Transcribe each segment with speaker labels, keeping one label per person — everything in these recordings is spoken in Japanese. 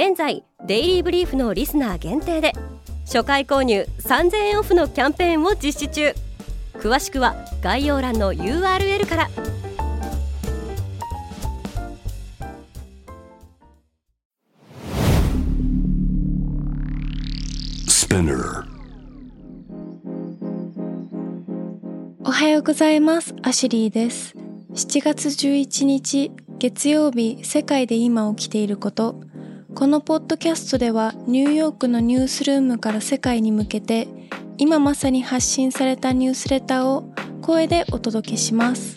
Speaker 1: 現在デイリーブリーフのリスナー限定で初回購入3000円オフのキャンペーンを実施中詳しくは概要欄の URL から
Speaker 2: おはようございます。アシュリーです。7月11日月曜日世界で今起きていることこのポッドキャストではニューヨークのニュースルームから世界に向けて今まさに発信されたニュースレターを声でお届けします。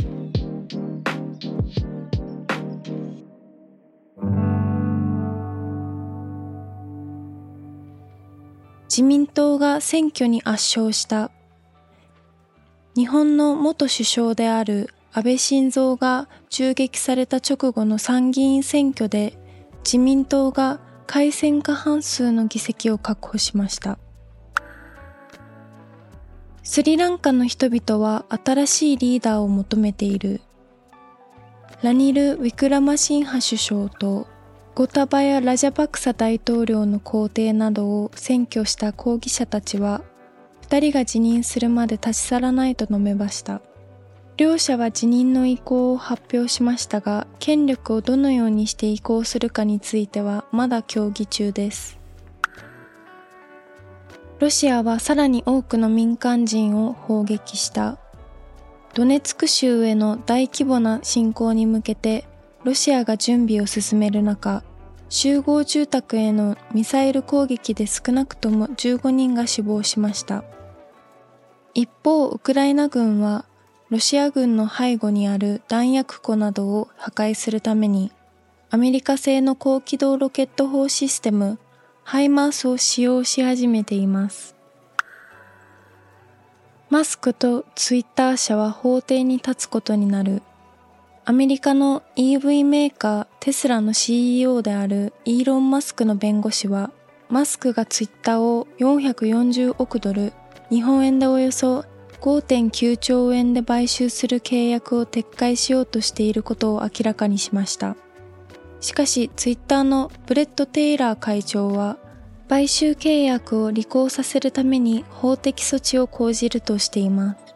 Speaker 2: 自民党が選挙に圧勝した日本の元首相である安倍晋三が銃撃された直後の参議院選挙で自民党が改選過半数の議席を確保しました。スリランカの人々は新しいリーダーを求めている。ラニル・ウィクラマシンハ首相とゴタバヤ・ラジャパクサ大統領の皇帝などを占拠した抗議者たちは、二人が辞任するまで立ち去らないと述べました。両者は辞任の意向を発表しましたが、権力をどのようにして移行するかについてはまだ協議中です。ロシアはさらに多くの民間人を砲撃した。ドネツク州への大規模な侵攻に向けてロシアが準備を進める中、集合住宅へのミサイル攻撃で少なくとも15人が死亡しました。一方、ウクライナ軍はロシア軍の背後にある弾薬庫などを破壊するために、アメリカ製の高機動ロケット砲システム、ハイマースを使用し始めています。マスクとツイッター社は法廷に立つことになる。アメリカの EV メーカーテスラの CEO であるイーロン・マスクの弁護士は、マスクがツイッターを440億ドル、日本円でおよそ5.9兆円で買収する契約を撤回しようとしていることを明らかにしました。しかし、ツイッターのブレット・テイラー会長は、買収契約を履行させるために法的措置を講じるとしています。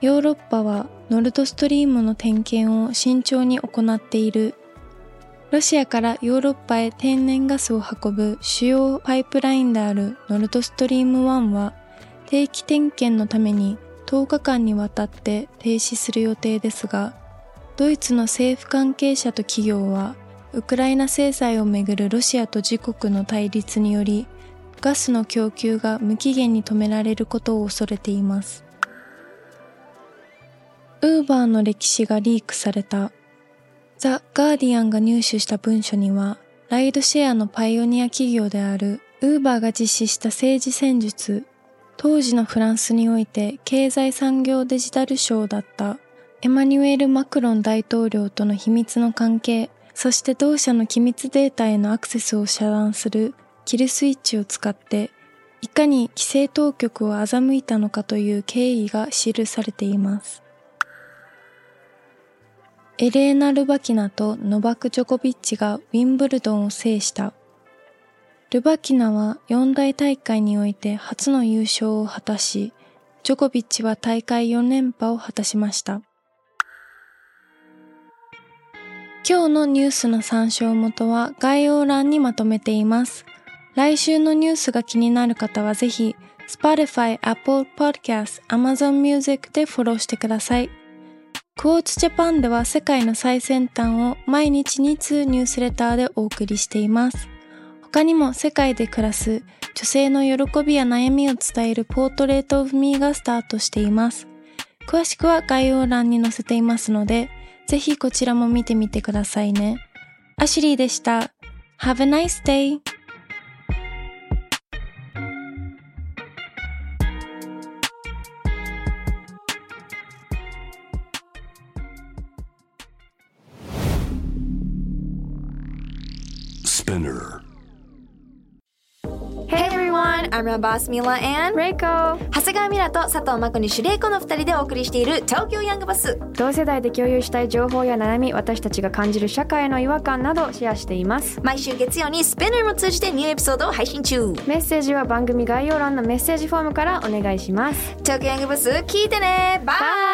Speaker 2: ヨーロッパはノルドストリームの点検を慎重に行っているロシアからヨーロッパへ天然ガスを運ぶ主要パイプラインであるノルドストリーム1は定期点検のために10日間にわたって停止する予定ですが、ドイツの政府関係者と企業は、ウクライナ制裁をめぐるロシアと自国の対立により、ガスの供給が無期限に止められることを恐れています。ウーバーの歴史がリークされたザ・ガーディアンが入手した文書には、ライドシェアのパイオニア企業であるウーバーが実施した政治戦術、当時のフランスにおいて経済産業デジタル省だったエマニュエル・マクロン大統領との秘密の関係、そして同社の機密データへのアクセスを遮断するキルスイッチを使って、いかに規制当局を欺いたのかという経緯が記されています。エレーナ・ルバキナとノバク・ジョコビッチがウィンブルドンを制した。ルバキナは四大大会において初の優勝を果たし、ジョコビッチは大会4連覇を果たしました。今日のニュースの参照元は概要欄にまとめています。来週のニュースが気になる方はぜひ、Spotify、Apple Podcast、Amazon Music でフォローしてください。クォーツジャパンでは世界の最先端を毎日2通ニュースレターでお送りしています。他にも世界で暮らす女性の喜びや悩みを伝えるポートレートオフミーがスタートしています。詳しくは概要欄に載せていますので、ぜひこちらも見てみてくださいね。アシュリーでした。Have a nice day!
Speaker 3: Spinner.
Speaker 4: I'm your boss Mila and
Speaker 5: Reiko.
Speaker 4: 長谷川ミラと佐藤真子にシュレイコの二人でお送りしている東京ヤングバス
Speaker 5: 同世代で共有したい情報や悩み私たちが感じる社会の違和感などシェアしています。
Speaker 4: 毎週月曜にスペナーも通じてニューエピソードを配信中。
Speaker 5: メッセージは番組概要欄のメッセージフォームからお願いします。
Speaker 4: 東京ヤングバス聞いてね。バイ